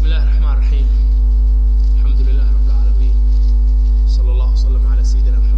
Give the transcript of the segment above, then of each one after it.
بسم الله الرحمن الرحيم الحمد لله رب العالمين صلى الله وسلم على سيدنا محمد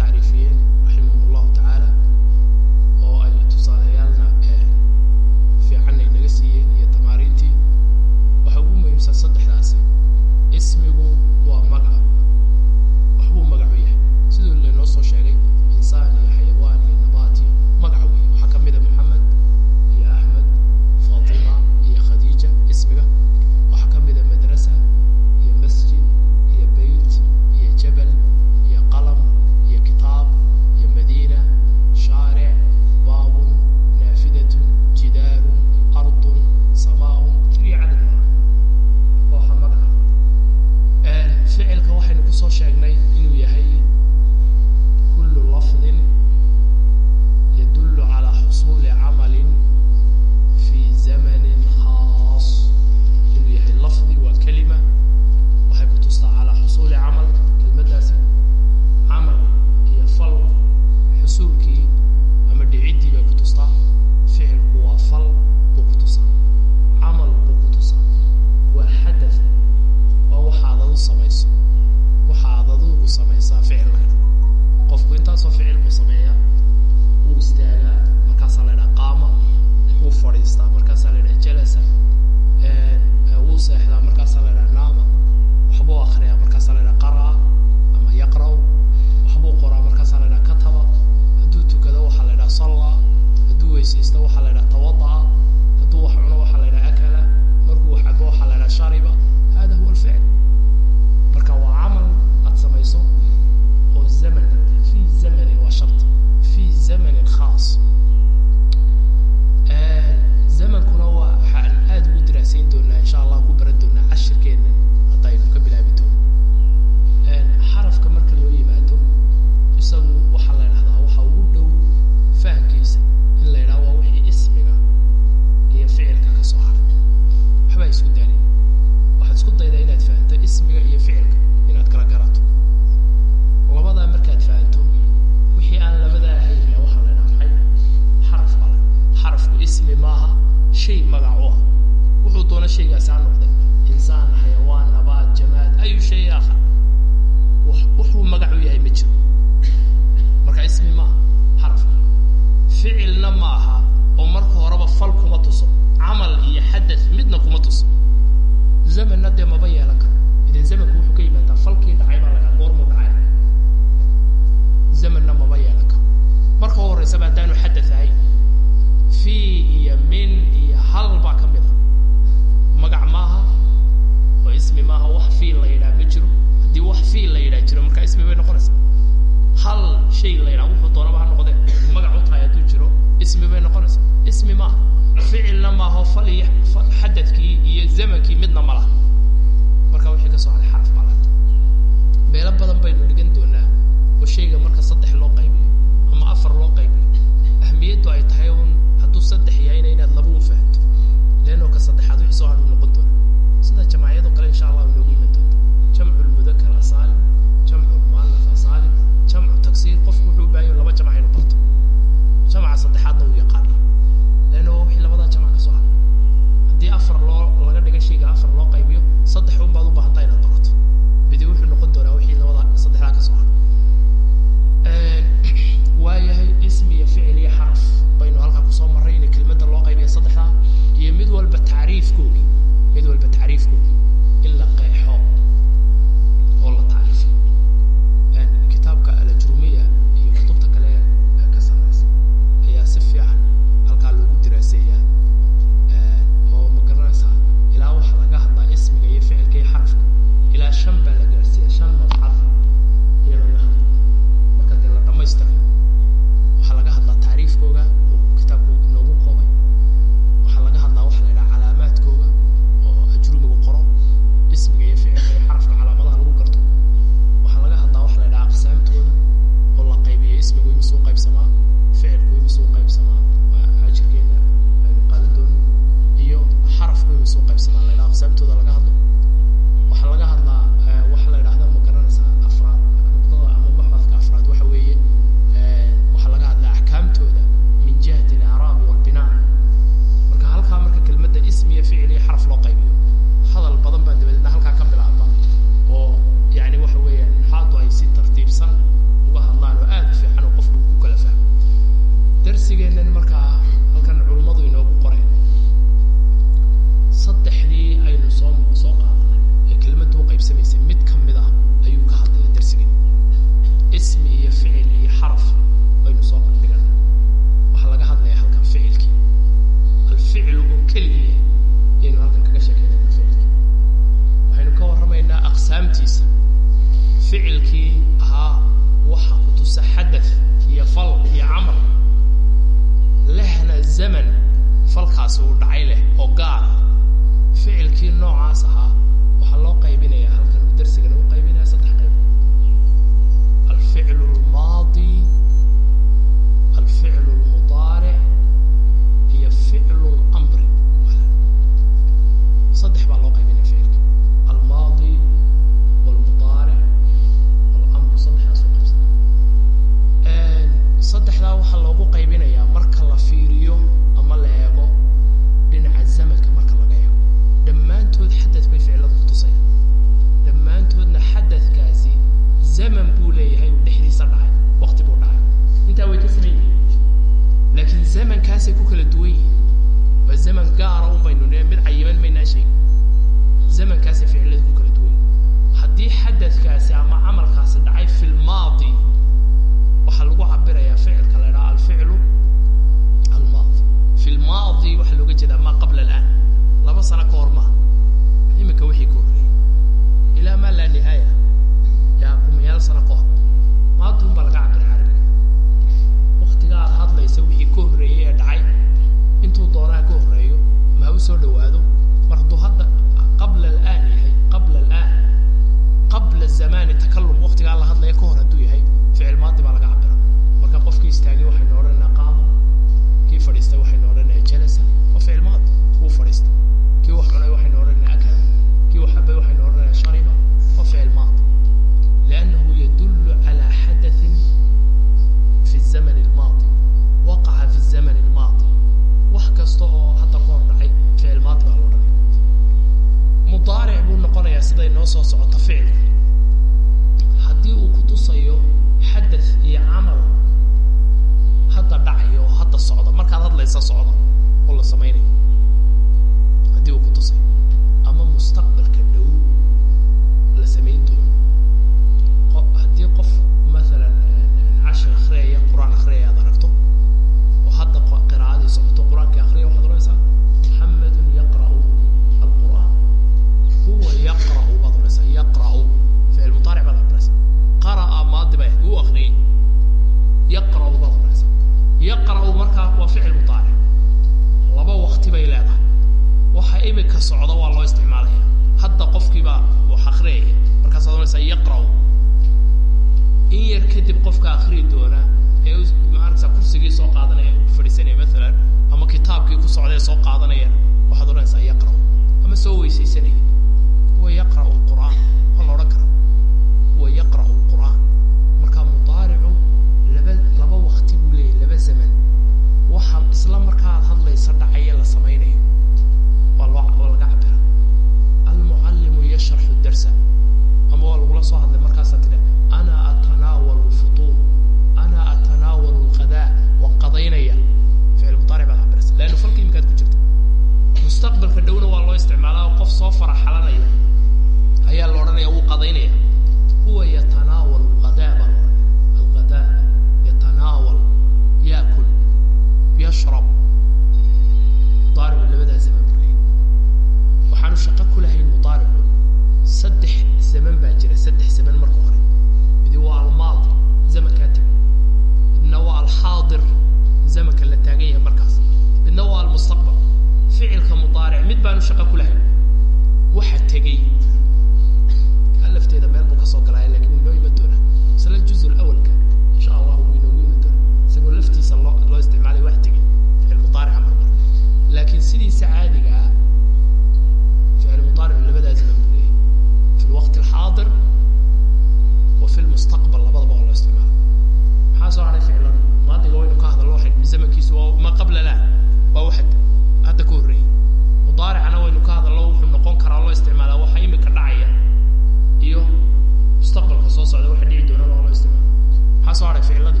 fariladu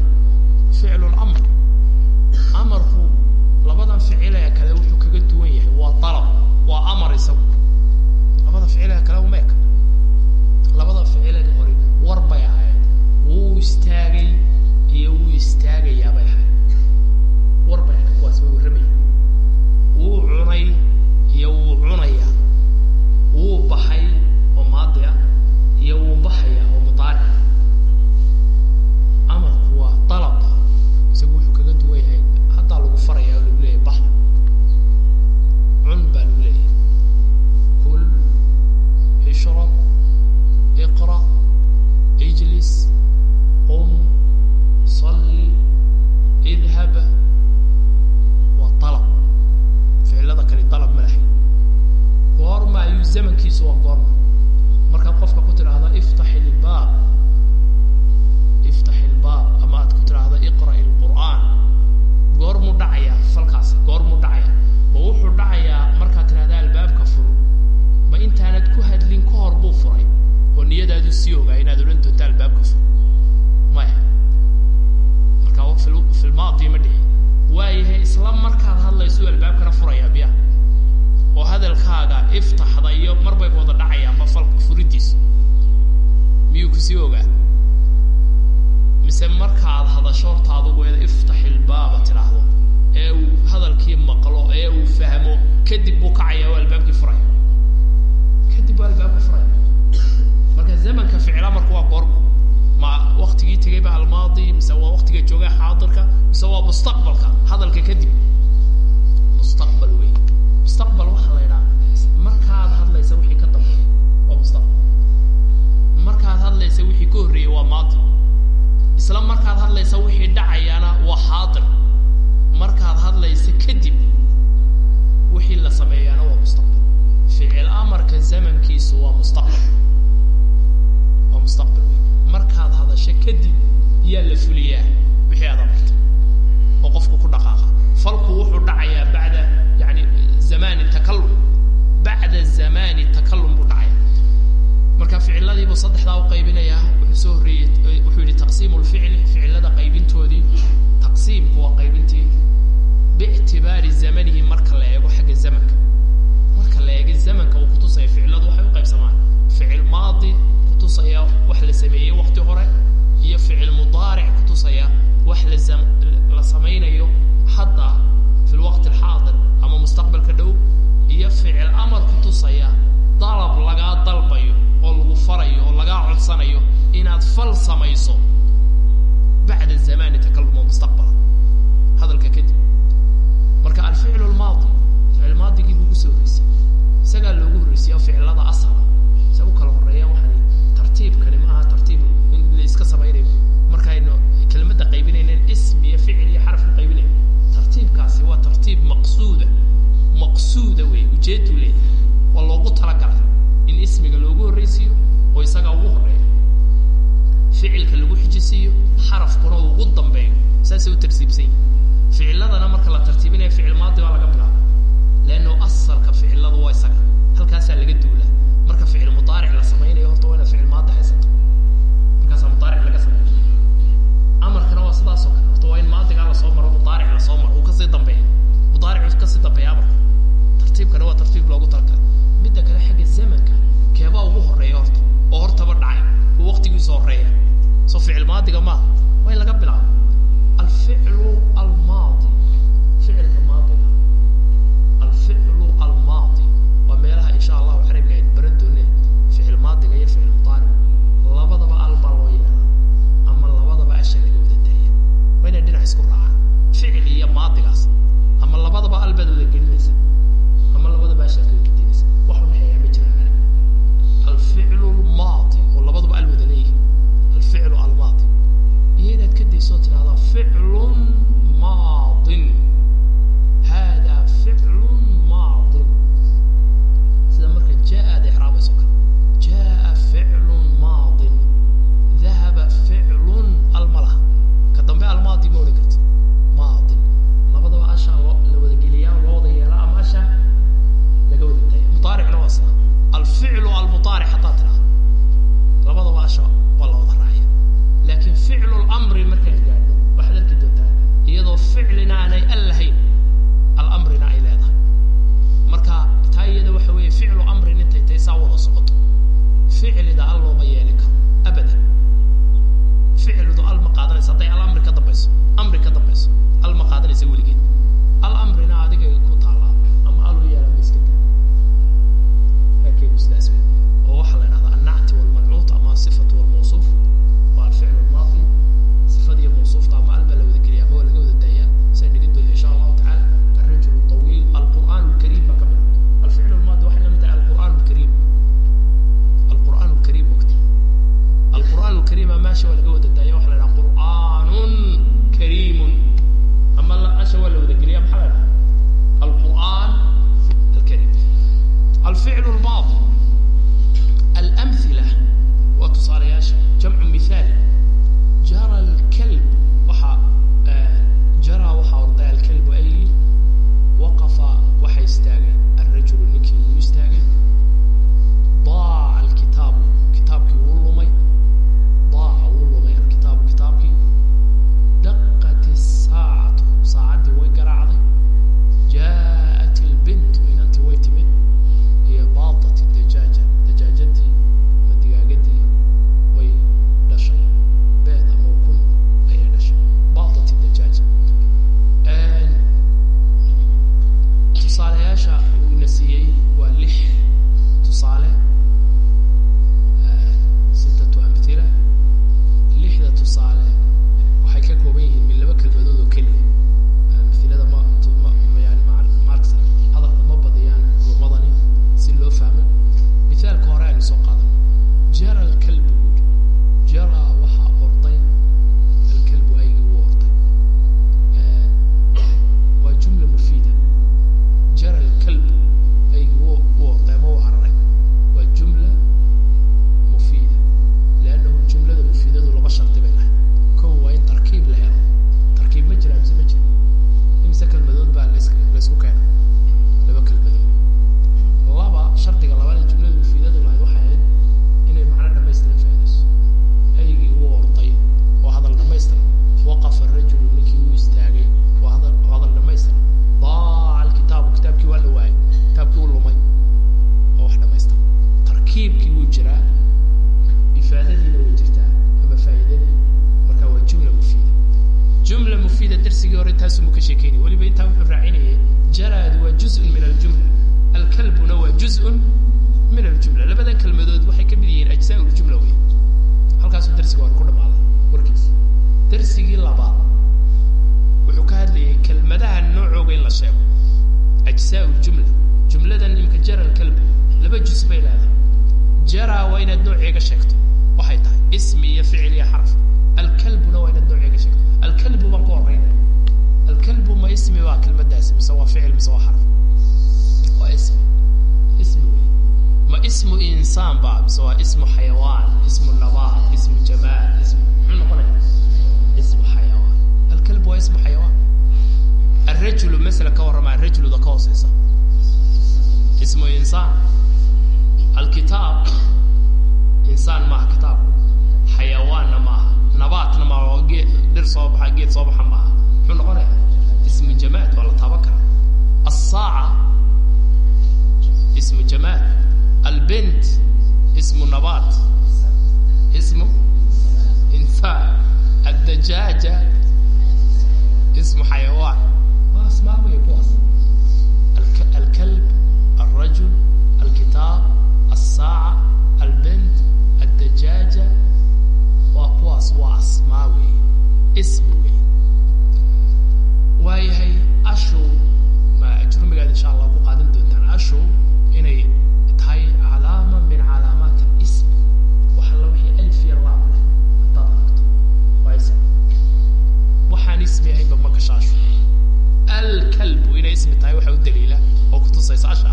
ficlu amarku labadan ficile kale wuxuu kaga duwan yahay. Waa dalab waa amar isagu. Labada ficile kale umeeka labada ficileda hore war bay ahayd. Wuu istaagay iyo wuu istaagayaa bay ahayd. War bay ahayd kuwaas way warramaya wuu cunay iyo wuu cunayaa. Wuu baxay oo maadiya ah, iyo wuu baxaya oo mudaaric ah. niyadaadu sii ogaa inaad odhan doonto albaabka fur maya marka filmaadi ma dhihi waayahay isla markaad hadlayso albaabkana furaya biya oo hadalkaaga iftaxda iyo marbay wada dhacayaanba falka furidiisa miyuu ku sii ogaa mise markaad hadasho horta adugueeda iftax ilbaaba tidhaahdo ee uu hadalkii maqlo ee uu fahmo kadib buu kacaya marka waa goorma ma waktigii tegay ba almaadi mise waa waktiga jooga xaadirka mise waa mustaqbalka hadalka kadib. Mustaqbal wey mustaqbal waxaa la yidhaha markaad hadlaysa wixii ka dambeeya waa mustaqbal. Markaad hadlaysa wixii ka horreeyey waa maadi. Isla markaad hadlaysa wixii dhacayaana waa xaadir. Markaad hadlaysa kadib wixii la sameeyaana waa mustaqbal. Ficil amarka zamankiisu waa mustaqbal mustaqbal wey markaad hadasho kadib yaa la fuliyaa wixii aad amartay oo qofku ku dhaqaaqa. Falku wuxuu dhacayaa bacda yani zamani takallum. Bacda zamani takallum buu dhacaya marka ficiladiibuu saddexdaa u qaybinayaa wuxuu soo horreeyey wuxuu yidhi taqsiimu lficli ficilada qaybintoodii taqsiimku waa qaybintii biictibaari zamanihi marka la eego xagga zamanka. Marka la eego zamanka uu kutusaya ficiladu waxay u qaybsamaan ficil maadi kutusaya wax la sameeyey waqti hore iyo ficil mudaaric kutusaya wax la la samaynayo hadda fi lwaqti alxaadir ama mustaqbalka dhow iyo ficil amar kutusaya dalab lagaa dalbayo oo lagu farayo oo lagaa codsanayo inaad fal samayso bacda zamani takallum oo mustaqbala hadalka kadib marka alficlu lmaadi ficil maadigii buu ku soo horreysay isagaa loogu horreysaya ficilada asala se u kala horeeyaan tartiibkani ma aha tartiib in la iska samaynayo markaynu kelmadda qaybinayneen ism iyo ficil iyo xaraf ku qaybinayo tartiibkaasi waa tartiib maqsuuda. Maqsuuda wey ujeeduu leeyahay waa loogu talagalay in ismiga loogu horreysiiyo oo isagaa ugu horreeya ficilka lagu xijisiiyo xarafkuna ugu dambeeyo. Saasay u tartiibsan yihiin ficiladana marka la tartiibinaya ficil maadi baa laga bilaaba leanno asalka ficiladu waa isaga. Halkaasaa laga duulaa haysato waa inaad ficil maada haysato markaasaa mudaaric laga sameeyo amarkana waa sidaasoo kale horta waa in maadigaa la soo maro mudaaric la soo maro uu ka sii dambeeya mudaaricu ka sii dambeeya amarka tartiibkana waa tartiib loogu talkala midda kale xagga zamanka keebaa ugu horreeya horta oo hortaba dhacay oo waktigiisu horreeya soo ficil maadiga maaha waa in laga bilaabo alficlu almaadi ficilka maadiga alficlu almaadi waa meelaha insha allahu isku raacaa ficil iyo maadigaas ama labadaba albad wada gelinaysa ama labadaba ashaad kala gudinaysa wax udhexeeyaa ma jiraan mana alficlu lmaadi oo labadaba al wada leeyihi alficlu almaadi. Iyo inaad ka dayso o tirahdaa ficlun maadin. Darsigii labaad wuxuu ka hadlayay kelmadaha noocooga in la sheego ajzaa ljumla jumladan imka jara alkalb laba juz bay leedahay. Jara waa inaad nooceega sheegto waxay tahay ismi iyo ficil iyo xarf alkalbuna waa inaad nooceega sheegto. Alkalbu baan ku horeyna alkalbu ma ismi waa kelmadaasi mise waa ficil mise waa xarf waa ismi. Ismi wey ma ismu insaan ba mise waa ismu xayawaan ismu nabaat ismu jamaal alkalbu waa ismu xayawaan. Alrajulu masala ka warrama arajuluda ka hooseysa. Ismu insaan. Alkitaab insaan maaha kitaabku xayawaanna maaha nabaatna maaha oo geed dhir soo baxa geed soo baxa maaha muxuu noqonaya? Ismu jamaad waa la taaban karaa. Asaaca wey kuwaas alkalb alrajul alkitaab alsaaca albint addajaaja waa kuwaas waa asmaa wey ismi wey waayahay ashu ma ajrumigaad insha allah ku qaadan doontaan ashu inay tahay calaama min calaamaat alism wax alla wixii alif iyo laam leh haddaad aragto waa ism waxaan ismi ahaynba ma gasha ashu alkalbu inay ismi tahay waxaa u daliila oo kutusaysa asha.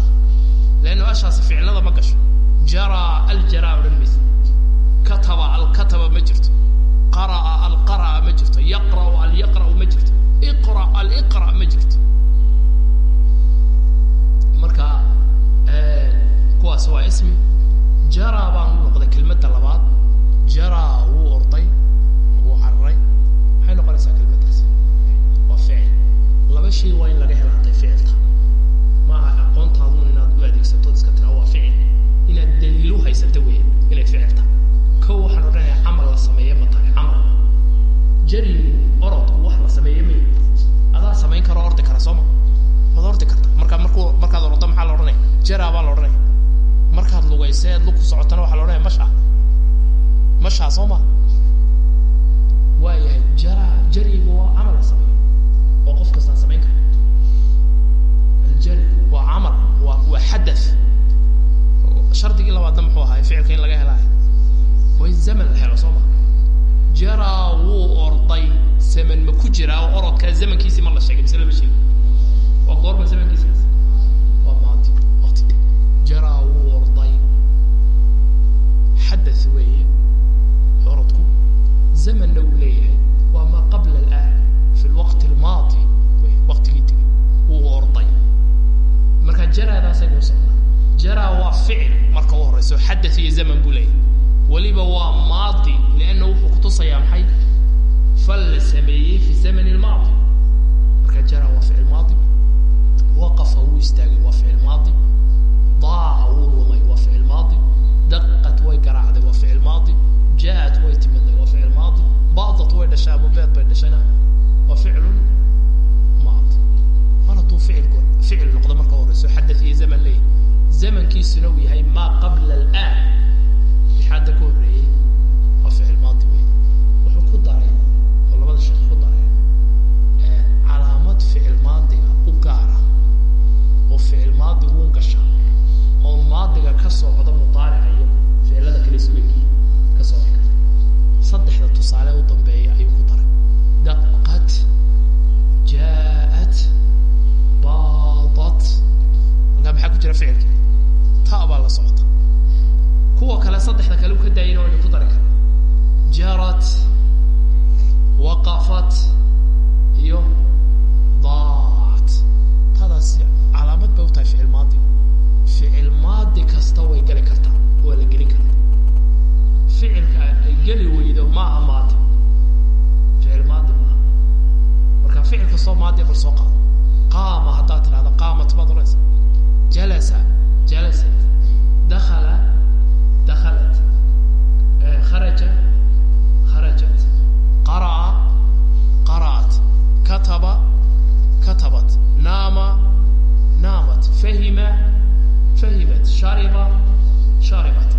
Leanno ashaasi ficilada ma gasho. Jaraa aljaraa odhan maysa kataba alkataba ma jirto. Qara'a alqara'a ma jirto. Yaqra'u alyaqra'u ma jirto. Iqra aliqra ma jirto. Marka kuwaas waa ismi. Jaraa baan u noqday kelmadda labaad. Orday wuu cararay maxay noqonaysaa kelmaddaasi waa ficil shay waa in laga hela hadday ficilta maaha aqoontaadun inaad u adeegsato iska tiraa waa ficil inaad daliilu haysato weeyaan inay ficilta kow waxaan odhanayaa camal la sameeye ma tahay camal jarigu orodku wax la sameeye may adaa samayn karo ordi kara sooma waad ordi karta markaa markuu markaad ordo maxaa la odhanaya jaraa baa la odhanaya markaad lugayseed lug ku socotana waxaa la odhanaya masha mashaa soo ma waayahay jaraa jarigu waa camal la sameeyo oo qof kastaan samayn kara aljari waa camal waa waa xadath shardigii labaadna muxuu ahaay ficilka in laga helaayo. Waa zaman la helo soo ma jaraa wuu orday zaman ma ku jiraa oo orodkaa zamankiisii ma la sheegay mise lama sheegin. Waa goorma zamankiisias waa maadi waqti jaraa wuu orday. Xadath weeye orodku. Zamanna wuu leeyahay waa maa qabla alaan fi lwaqti almaadi wey waqtigii tegay wuu orday marka jaraadaasay noo socdaa jaraa waa ficil marka u horeyso xadath iyo zaman buu leeyahay weliba waa maadi lianna wuxuu kutusayaa maxay fal la sameeyey fi zamani lmaadi marka jara waa ficil maadi waqafa wuu istaagay waa ficil maadi daaca wuu lumay waa ficil maadi daqat way garaacday waa ficil maadi jaa-at way timiday waa ficil maadi badat way dhashay ama beed bay dhashayna waa ficilun maadi mar hadduu ficilku ficil noqdo marka horeyso xadath iyo zaman leeyahy zamankiisuna uu yahay maa qabla alaan hadda ka horreeyey waa ficil maadi wey wuxuu ku daray oo labada sheekh ku daray calaamad ficil maadiga u gaara oo ficil maadigu u gasha oo maadiga ka socda mudaarica iyo ficilada kale isku egyihin ka karta saddexda tusaale u jaat baadat alkaa maxaa ku jira ficilka ta baa la socota kuwa kale saddexda kale u ka daayana waynu ku dari karna jarat waqafat iyo daat tadaas calaamad bay u tahay ficil maadi ficil maadi kasta way geli kartaa waa la gelin karaa ficilka ay geli weydo maaha maadi ficilka soomaalia bal soo qaado qaama haddaad tidhahdo qaamat baad oranaysa jalasa jalasat dakala dakalat kharaja kharajat qaraa qaraat kataba katabat naama naamat fahima fahimat shariba sharibat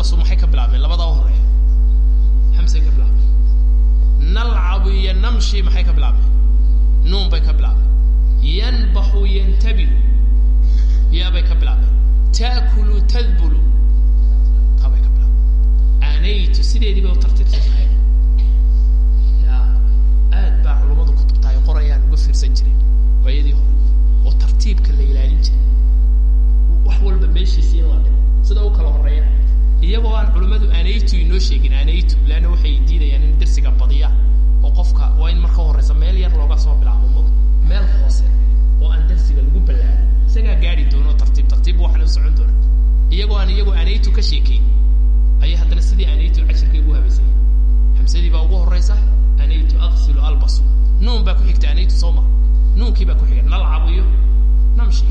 xamsu maxay ka bilaabeen? Labada u horreeya ka bilaabeen. Nalcabu iyo namshi maxay ka bilaabeen? Nuun bay ka bilaabeen. Yanbaxu yantabiru yaabay ka bilaabeen. Taakulu tadbulu. Taabay ka bilaabeen. Aanaytu sideedii bay u tartiibsan tahay aad baa culummadu kutubta ay qorayaan uga fiirsan jireen waa hore oo tartiibka la ilaalin jiray. Wax walba meeshiisiina waa dhib sida u kala horreeya iyagoo aan culimmadu anaytu inoo sheegin anaytu leanna waxay diidayaan in darsiga badiya oo qofka waa in marka horeysa meel yar looga soo bilaabo mog meel hoose oo aan darsiga lagu ballaaro isagaa gaari doono tartiib tartiib waxana u doona iyagoo aan iyagoo anaytu ka sheekayn ayaa haddana sidii anaytu cashirkay ugu habaysanya hamsadii baa ugu horeysa anaytu aqsilu albasu. Nuun baa ku xigta anaytu soo ma. Nuunkii baa ku xiga nalcabiyo namshi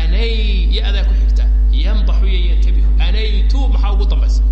anay iyo adaa ku xig yamdaxu iyo yatabihu alaytu maxaa ugu dambaysa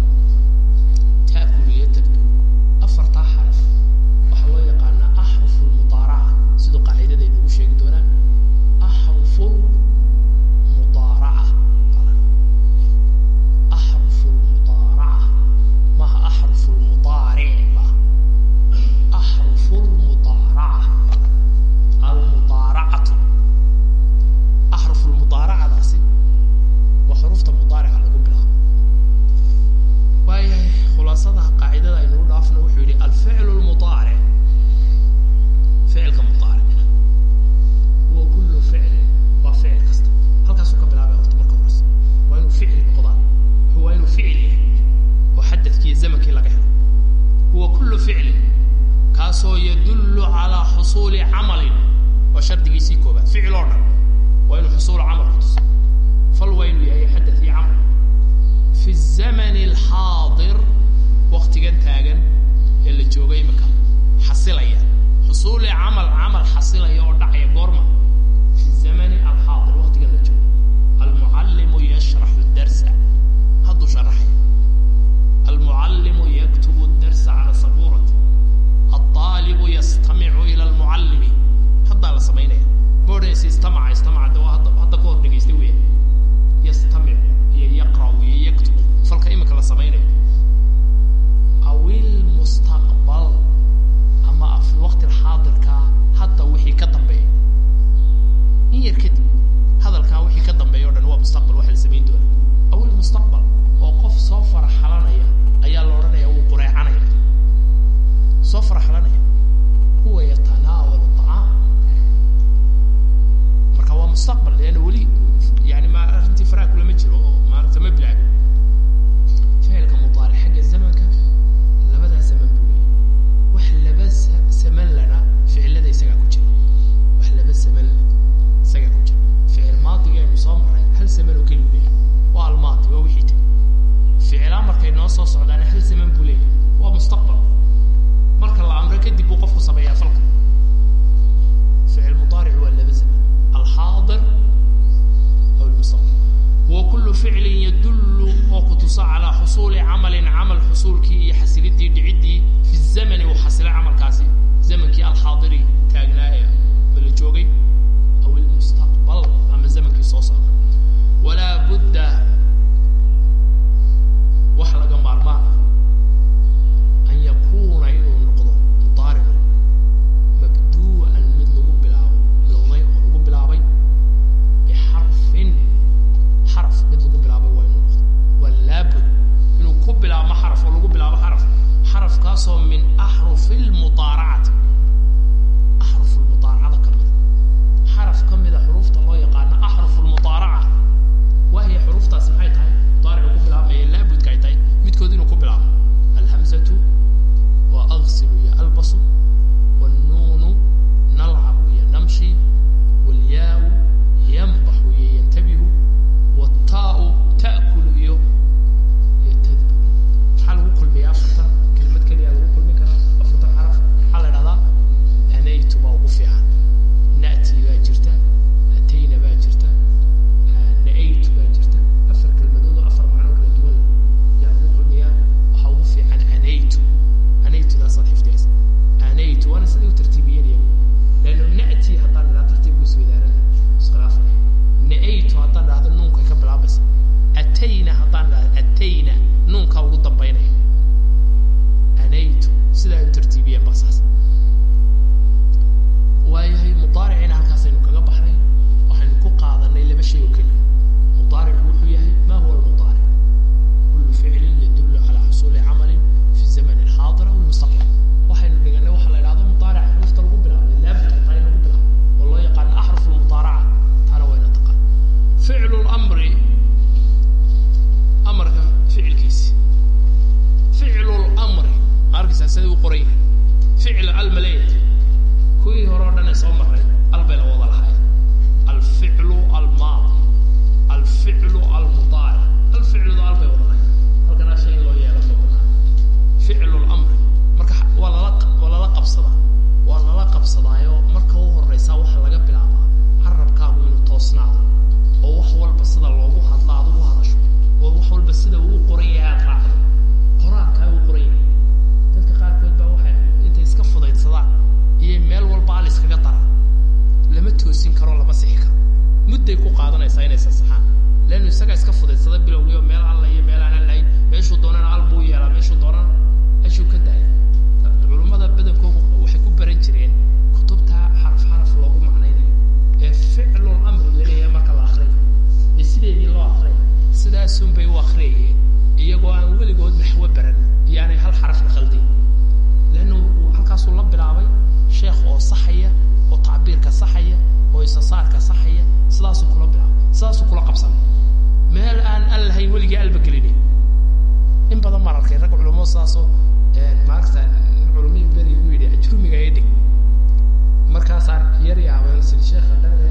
markaas arkiyari ama silsheekha dane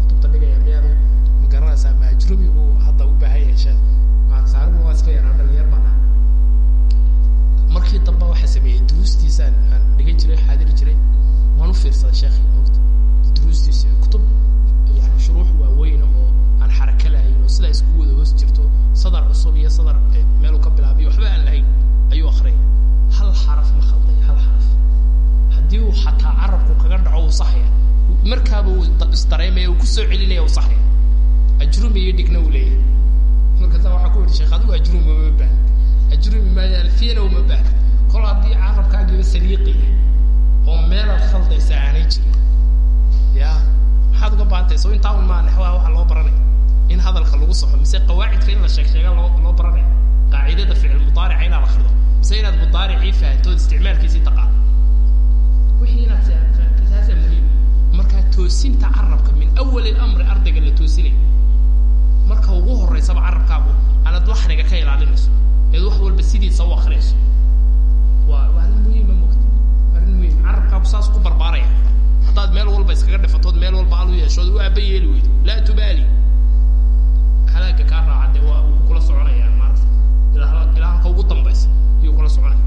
kutubta dhigaya miyaanu ma garanaysaa maajrubi uu hadda u baahan yahay sheekh. Waa iska yaraan dhalinyar baan markii damba waxaa sameeyey duruustiisa aan aan dhigan jiray xaadiri jiray. Waan u fiirsaday sheekhii ogta. Duruustiisa kutub yani shuruux waaweyn oo aan xaraka lahayn oo sidaa iskugu wada hoos jirto sadar cusub iyo sadar eh, meeluu ka bilaabiyo waxba aan lahayn ayuu akriyay hal xaraf ma khal haddii uu xataa carabku kaga dhaco saxaya markaaba uu isdareemaya uu ku soo celinaya u saxaya. Ajrumi iyo dhigna uu leeyahay. Marka waxaa ku yidhi sheekh adigu ajrumi uma baahn ajrumi maaya alfiyana uma baahn kol haddii carabkaagiiba saliiqiya oo meelaad khaldaysa aanay jirin ya maxaad uga baantay soo intaa un maa naxwaha waxaa loo baranaya in hadalka lagu saxo mise qawaacidka in la sheeg loo loo baranaya qaacidada ficil mudaarica inaad akrido mise inaad mudaaricii fahantood isticmaalkiisii taqa toosinta carabka min awali mri ardayga la toosinay marka ugu horeysaba carabkaagu anaad waxriga ka ilaalinayso eed wax walba sidiisa u akrinayso waa waa arrin muhiima ah, mugta arrin muhiim. Carabkaagu saas ku barbaaraya. Haddaad meel walba iskaga dhifatood meel walba hal u yeeshood u aaba yeeli weydo. Laa tubaali. Halaaga kaa raaca dee waa uu kula soconaya maarata ilaa ilaa halka ugu dambaysa ayuu kula soconaya.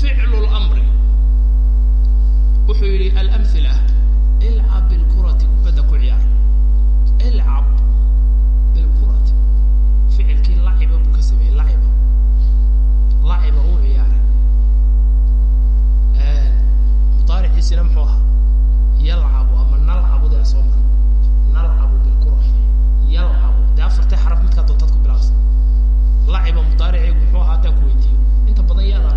Ficlu lmri wuxuu yihi almila ilcab bilkurati kubadda ku ciyaar. Ilcab bilkurati ficilkii laciba buu ka sameeyey laciba. Laciba u ciyaaray. Mudaariciisina muxuu ahaa yalcabu ama nalcabuda soo mara. Nalcabu bilkurati yalcabu. Dee afartii xaraf midkaa doontaad ku bilaabsa laciba mudaaricigu muxuu ahaa haddaan ku weydiiyo. Inta badan yaadaa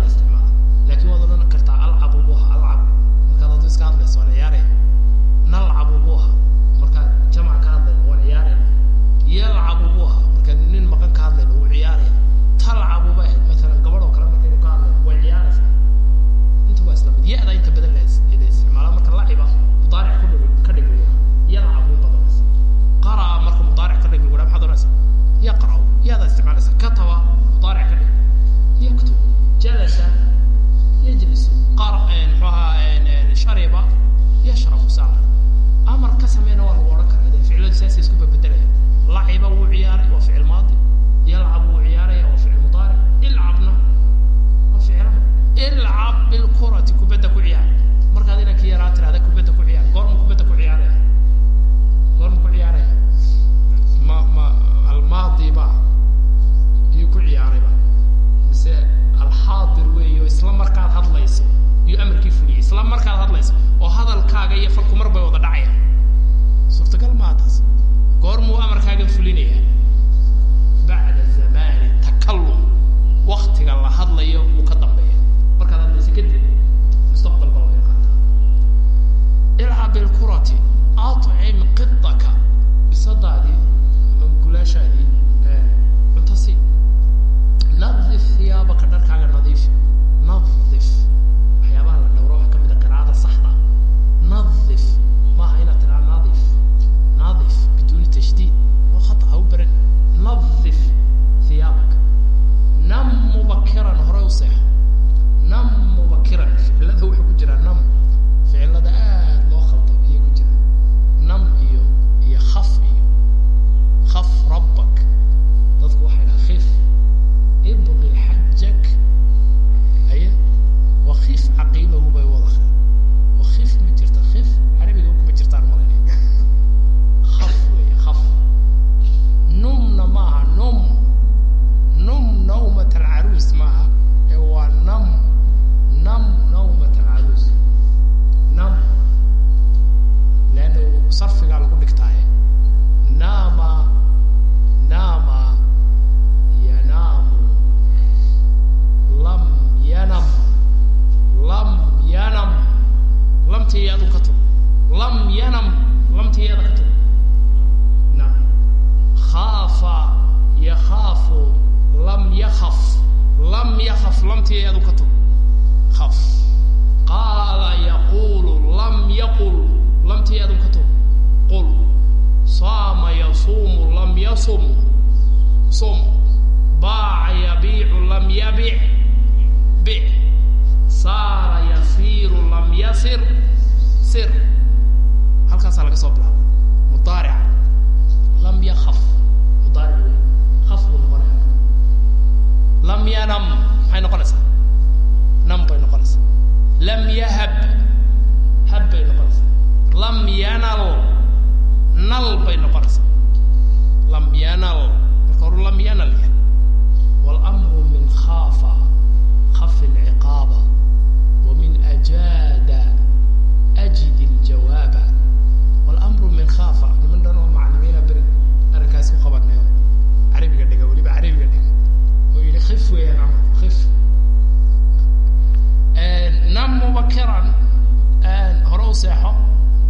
seexo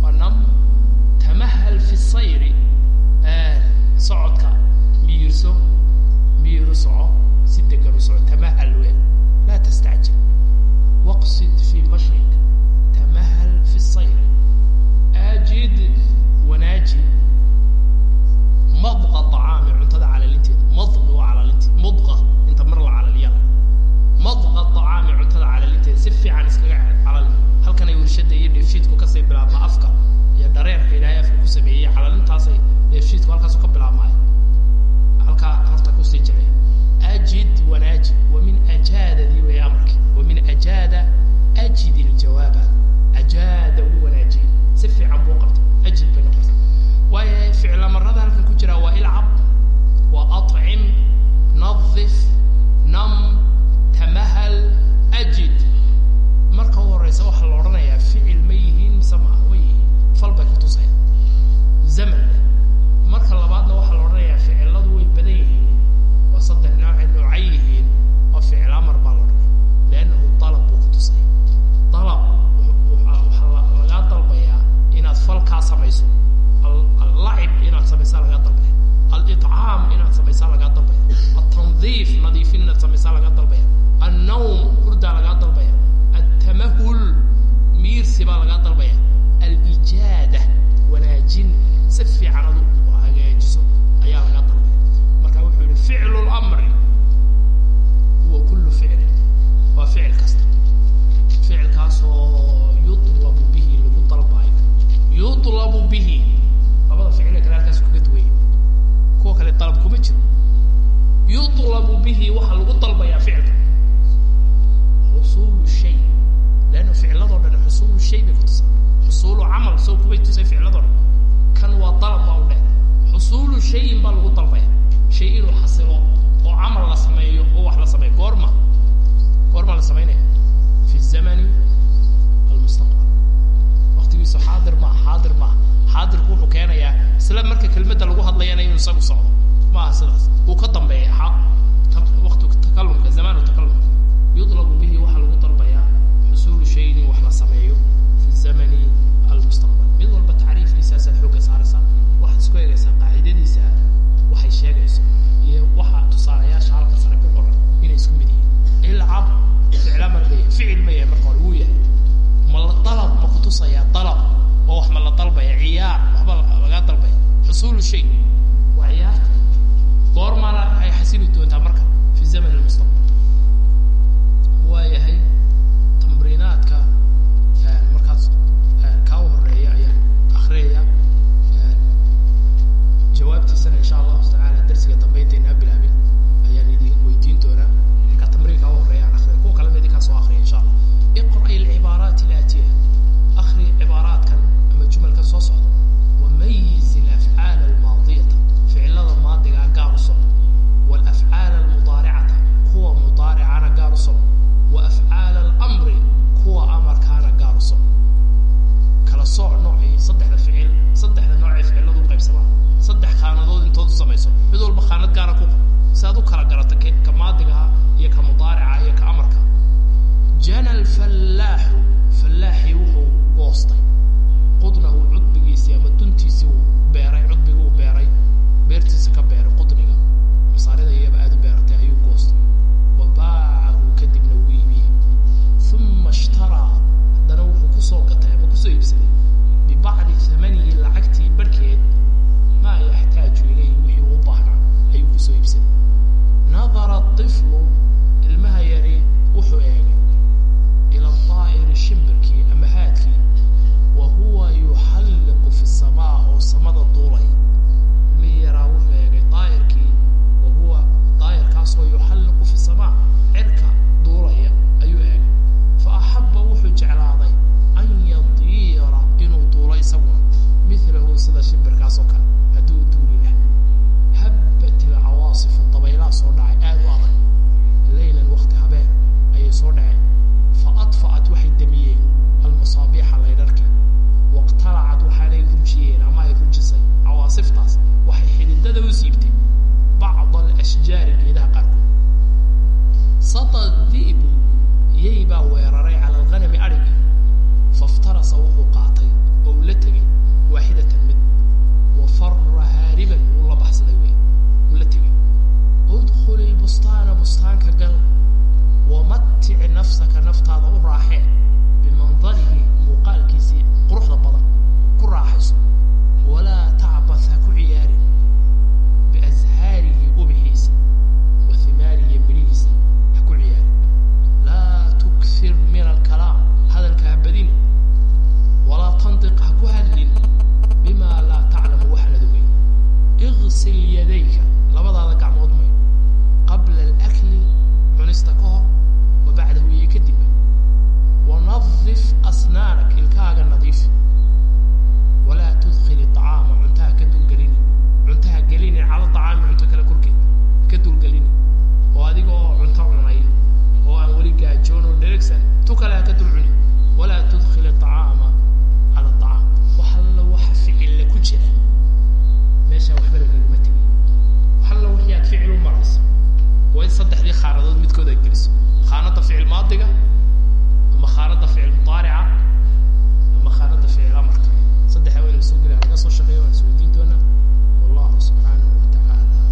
oo nam tamahal fi sayri socodka miyirso miyiru soco si degan u soco tamahal we laa tastacjil waqsid fi mashrik tamahal fi sayri aajid wanaaji madqa acaami ku sameeyey calalintaasay heshiisku halkaasu ka bilaabmaayo halkaa horta ku sii jiray. Ajid wanaajid wa min ajaadadii way amarki wa ajaada ajid iljawaaba ajaada uu wanaajiyey. Si fiican buu qabtay. Ajid bay noqotay. Waayo ficlamarada halkan ku jira waa ilcab waa acim nadif nam tamahal ajid. Marka u horeysa waxaa la odhanayaa ficil ma yihiin mise maaha way fal bay kutusaya zaman marka labaadna waxaa la odhanayaa ficiladu way badan yihiin oo saddex nooce noocan yihiin oo ficlaamar baa la odhanaya. Liannahu dalab buu ku tusay. Dalab waxaa lagaa dalbayaa inaad falkaa samayso. Allacib inaad samaysaa lagaa dalbaya. Alicaam inaad samaysaa lagaa dalbaya. Altandiif nadiifin inaad samaysaa lagaa dalbaya. Annawm hurdaa lagaa dalbaya. Altamahul miirsi baa lagaa dalbaya. Alijaada wanaajin si fiican isagu socdo maaha sidaas